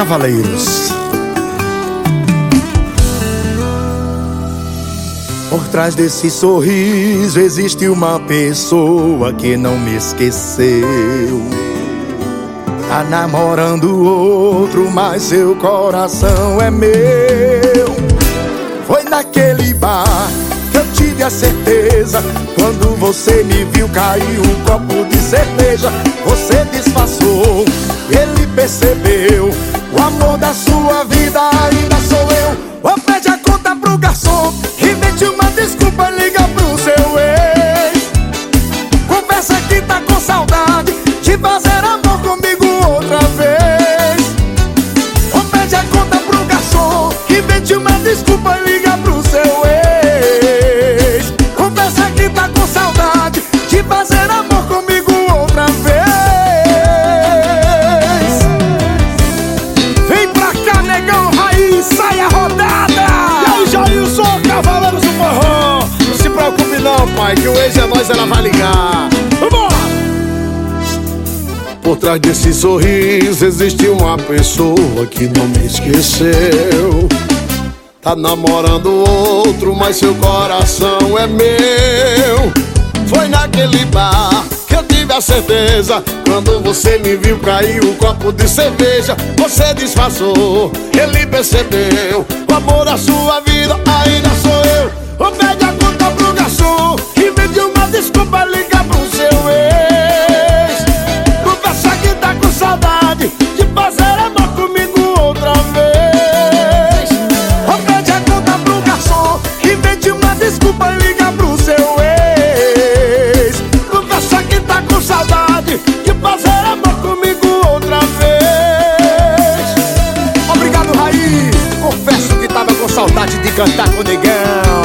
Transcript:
Cavaleiros. Por trás desse sorriso existe uma pessoa que não me esqueceu. Tá namorando outro, mas seu coração é meu. Foi naquele bar que eu tive a certeza. Quando você me viu, caiu um copo de cerveja. Você disfarçou, ele percebeu. O amor da sua vida ainda sou eu. Ou pede a conta pro garçom. Invente uma desculpa, liga pro seu ex Conversa que tá com saudade De fazer amor comigo outra vez Ou pede a conta pro garçom Invente uma desculpa, liga pro seu ex Conversa que tá com saudade não, pai, que o ex é nós, ela vai ligar. Vambora! Por trás desse sorriso existe uma pessoa que não me esqueceu. Tá namorando outro, mas seu coração é meu. Foi naquele bar que eu tive a certeza. Quando você me viu cair um copo de cerveja. Você disfarçou, ele percebeu. O amor da sua vida ainda sou eu saudade de cantar com o negão